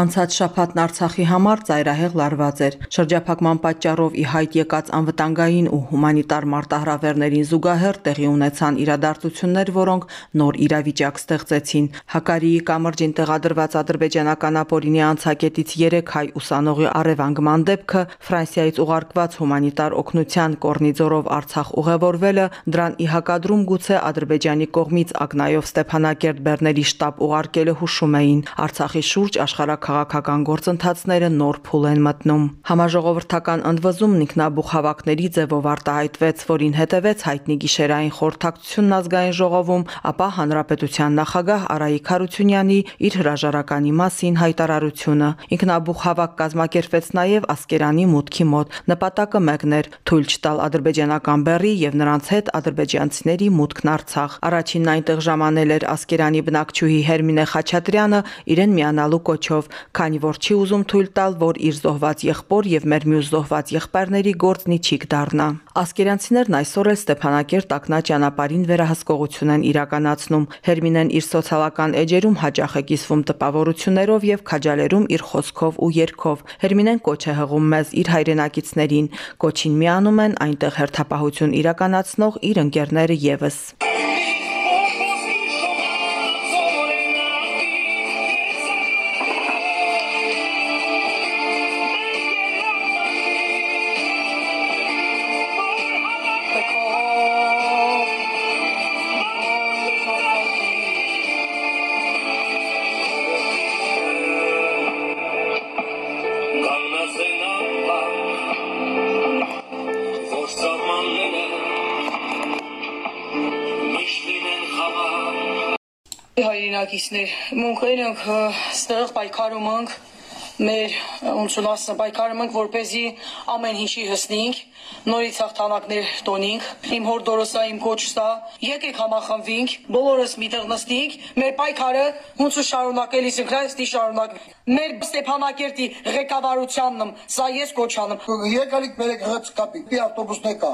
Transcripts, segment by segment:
Անցած շաբաթն Արցախի համար ծայրահեղ լարված էր։ Շրջափակման պատճառով ի հայտ եկած անվտանգային ու հումանիտար մարտահրավերներին զուգահեռ տեղի ունեցան իրադարձություններ, որոնք նոր իրավիճակ ստեղծեցին։ Հակարիի կամրջին տեղադրված ադրբեջանական ապօրինի անցակետից 3 հայ ուսանողի առևանգման դեպքը, Ֆրանսիայից ուղարկված հումանիտար օգնության կորնիձորով Արցախ ուղևորվելը, դրան ի հակադրում գուցե Ադրբեջանի կողմից Ակնայով Ստեփանակերտ Բեռների շտաբ ուղարկելը հուշում էին Արցախի շուրջ աշխարհ քաղաքական գործընթացները նոր փուլ են մտնում։ Համաժողովրդական ընդվզումն ինքնաբուխ հավաքների ձևով արտահայտվեց, որին հետևեց հայտնի գիշերային խորհրդակցությունն ազգային ժողովում, ապա հանրապետության նախագահ Արայիկ Հարությունյանի իր հրաժարականի մասին հայտարարությունը։ Ինքնաբուխ հավաք կազմակերպվեց նաև Ասկերանի մուտքի մոտ։ Նպատակը մեկն էր՝ թույլ չտալ ադրբեջանական բեռի եւ նրանց հետ ադրբեջանցիների մուտքն Արցախ։ Առաջինն այնտեղ ժամանել էր Ասկերանի բնակչուհի Հերմինե Խաչատրյանը իրեն միանալու կոչով, քանի որ չի ուզում թույլ տալ, որ իր զոհված եղբոր եւ մեր մյուս զոհված եղբայրների գործնի չիկ դառնա։ Ասկերյանցիներն այսօր էլ Ստեփանակերտ ակնա ճանապարհին վերահսկողություն են իրականացնում։ Հերմինեն իր սոցիալական էջերում հաճախ է կիսվում տպավորություններով եւ քաջալերում իր խոսքով ու երգով։ Հերմինեն կոչ է հղում մեզ իր հայրենակիցներին։ Կոչին միանում են այնտեղ հերթապահություն իրականացնող իր ընկերները եւս։ հայրենակիցներ, մենք ենք ստեղ պայքարում ենք մեր ունցունասը պայքարում ենք, որ เป զի ամեն ինչի հսնենք, նորից հաղթանակներ տոնենք։ Իմ հոր Դորոսա իմ կոչսա, եկեք համախմբվենք, բոլորս միտեղ նստենք, մեր պայքարը ունցու շարունակելիս ենք, այս դի շարունակ։ Մեր Ստեփանակերտի ղեկավարությանն եմ, սա ես կոչանում։ Եկալիք բերեք հաց կապի, դի ավտոբուսն է կա։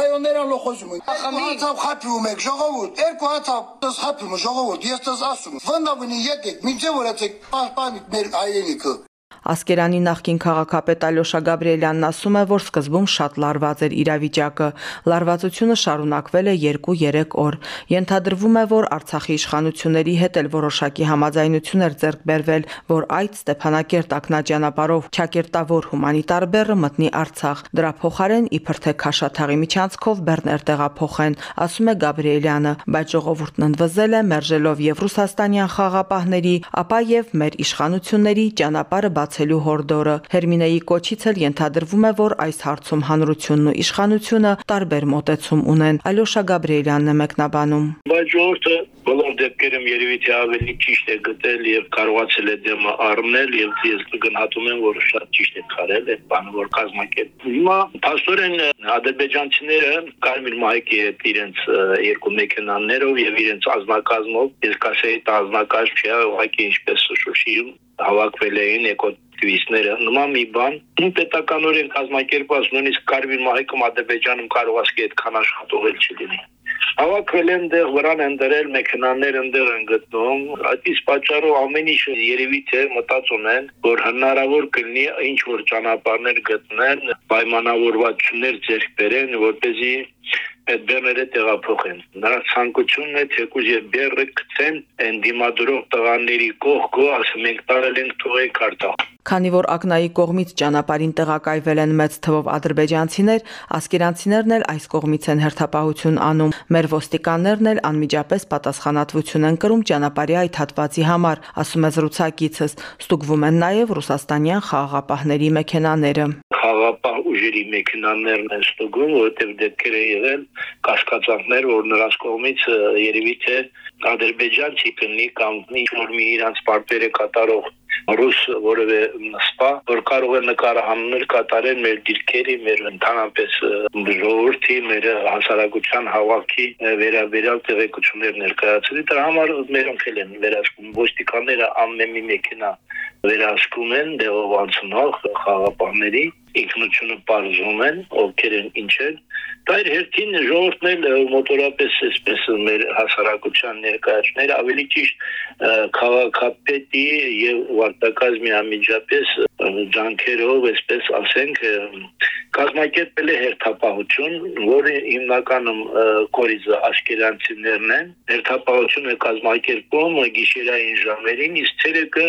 Ռայոններան լոխոզում են։ Հացավ խափում եք, ժողովուրդ, երկու հացավ դες խափում ժողովուրդ, ես դες ասում։ Վնդավնի եկեք, մինչև որ ացեք պահպանիք մեր հայրենիքը։ Ասկերանի նախկին քաղաքապետ Ալյոշա Գաբրիելյանն ասում է, որ սկզբում շատ լարված էր իրավիճակը։ Լարվածությունը շարունակվել է 2-3 օր։ Ենթադրվում է, որ Արցախի իշխանությունների հետ էլ որոշակի համաձայնություն էր ձեռք բերվել, որ այդ Ստեփանակերտ ակնաճանապարհով ճակերտավոր հումանիտար բեռը մտնի Արցախ։ Դրա փոխարեն իբր թե Քաշաթաղի միջանցքով բեռներ տեղափոխեն, ասում է Գաբրիելյանը, բայց ժողովուրդն ընդվզել է մերժելով եւ ռուսաստանյան խաղապահների, ապա եւ մեր իշխանությունների ճանապարհը բաց բացելու հորդորը։ Հերմինեի կոչից էլ ենթադրվում է, որ այս հարցում հանրությունն ու իշխանությունը տարբեր մոտեցում ունեն։ Ալյոշա Գաբրիելյանն է մեկնաբանում։ Բայց ժողովուրդը բոլոր դեպքերում երևի թե ավելի ճիշտ է գտել եւ կարողացել է դեմը առնել եւ ես կգնահատում եմ, որ շատ ճիշտ է քարել այդ բանը, որ կազմակերպ։ Հիմա փաստորեն ադրբեջանցիները կարմիր մայքի հետ իրենց երկու մեքենաներով եւ իրենց ազնակազմով, ես կասեի, ազնակազմ չէ, ուղղակի ինչպես Շուշիում հավաքվել էին էկոտիվիստները նման մի բան պետականորեն կազմակերպված նույնիսկ կարմիր մահիկում ադրբեջանում կարող ասկի այդքան աշխատողել չլինի հավաքվել են դեղ վրան են դրել մեքենաներ ընդեղ են գտնում այդ իսկ պատճառով ամեն ինչ երևի թե մտածում են որ հնարավոր կլինի ինչ որ ճանապարհներ գտնեն պայմանավորվածություններ ձեռք բերեն որպեսզի այդ բեռները տեղափոխեն։ Նրա ցանկությունն է թեկուզ եւ բեռը գցեն այն դիմադրող տղաների կողքո, ասում ենք տարել են թողեք արտախ։ Քանի որ Ակնայի կողմից ճանապարհին տեղակայվել են մեծ թվով ադրբեջանցիներ, ասկերանցիներն էլ այս կողմից են հերթապահություն անում։ Մեր ոստիկաններն էլ անմիջապես պատասխանատվություն են կրում ճանապարհի այդ հատվածի համար, ասում է զրուցակիցս։ Ստուգվում են նաև ռուսաստանյան խաղաղապահների մեքենաները ուժերի մեքենաներն են ստուգում, որովհետև դեպքեր է եղել կասկածանքներ, որ նրանց կողմից երևի թե ադրբեջանցի կնի կամ ինչ որ մի իրանց պարտերը կատարող ռուս որևէ սպա, որ կարող է նկարահանել կատարել մեր դիրքերի, մեր ընդհանրապես ժողովրդի, մեր հասարակության հավաքի վերաբերյալ տեղեկություններ ներկայացրի։ Դրա համար մերոնք էլ են վերահսկում ոստիկանները ամեն մի մեքենա վերահսկում են դեղով անցնող խաղապահների ինքնությունը բարձում են, ովքեր են ինչեր, դա իր հերթին ժողովուրդն էլ մոտորապես այսպես մեր հասարակության ներկայացներ ավելի ճիշտ քաղաքապետի եւ վարտակազմի ամիջապես ջանքերով, այսպես ասենք, կազմակերպել է հերթապահություն, որը հիմնականում կորիզը աշկերանցիներն են։ Հերթապահությունը կազմակերպում գիշերային ժամերին, իսկ ցերեկը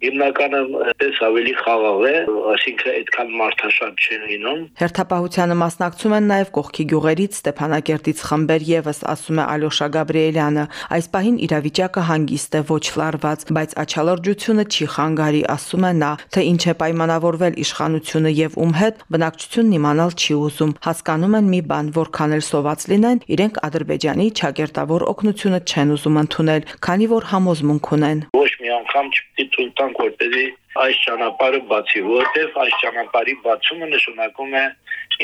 հիմնականում այդպես ավելի խաղաղ է, այսինքն այդքան մարդաշատ չեն լինում։ Հերթապահությանը մասնակցում են նաև կողքի գյուղերից Ստեփանակերտից խմբեր եւս, ասում է Ալյոշա Գաբրիելյանը։ Այս պահին իրավիճակը հանգիստ է ոչ լարված, բայց աչալրջությունը չի խանգարի, ասում է նա, թե ինչ է պայմանավորվել իշխանությունը եւ ում հետ, բնակչությունն իմանալ չի ուզում։ Հասկանում են մի բան, որքան էլ սոված լինեն, իրենք Ադրբեջանի ճակերտավոր օգնությունը չեն ուզում ընդունել, քանի որ համոզմունք ունեն։ Ոչ մի անգամ չպետք է թույլ տանք, որպեսզի այս ճանապարհը բացի, որտեղ այս ճանապարհի բացումը նշանակում է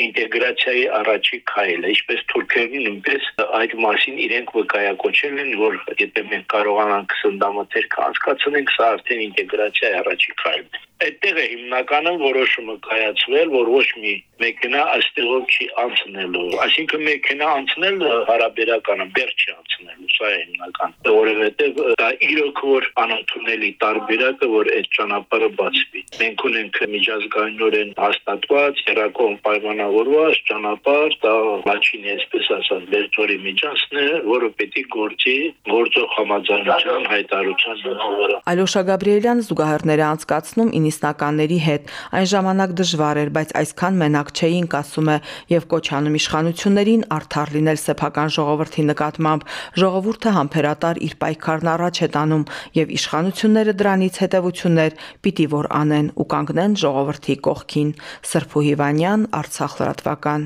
ինտեգրացիայի առաջի քայլը, ինչպես թուրքերին նույնպես այդ մասին իրենք վկայակոչել են, որ եթե մենք կարողանանք սնդամաթերք անցկացնենք, սա արդեն ինտեգրացիայի առաջի քայլն է։ Այդտեղ է հիմնականում որոշումը կայացվել, որ ոչ մի մեքենա այստեղով չի անցնելու։ Այսինքն մեքենա անցնել հարաբերականը բեր չի անցնելու, սա է հիմնական։ Որովհետև դա իրոք որ անընդունելի տարբերակը, որ այդ ճանապարհը բացվի։ Մենք ունենք միջազգայինորեն հաստատված, երակոմ պայմանավորված ճանապարհ, դա Լաչինի այսպես ասած Բերտորի միջանցն է, որը պետք է գործի գործող համաձայնության հայտարարության վրա։ Ալյոշա Գաբրիելյանը զուգահեռները անցկացնում 90-ականների հետ։ Այն ժամանակ դժվար էր, բայց այսքան մենակ չէինք, ասում է, եւ կոչանում իշխանություններին արդար լինել սեփական ժողովրդի նկատմամբ։ Ժողովուրդը համբերատար իր պայքարն առաջ է տանում եւ իշխանությունները դրանից հետեւություններ պիտի որ անեն ու կանգնեն ժողովրդի կողքին։ Սրփու Հիվանյան, Արցախ լրատվական։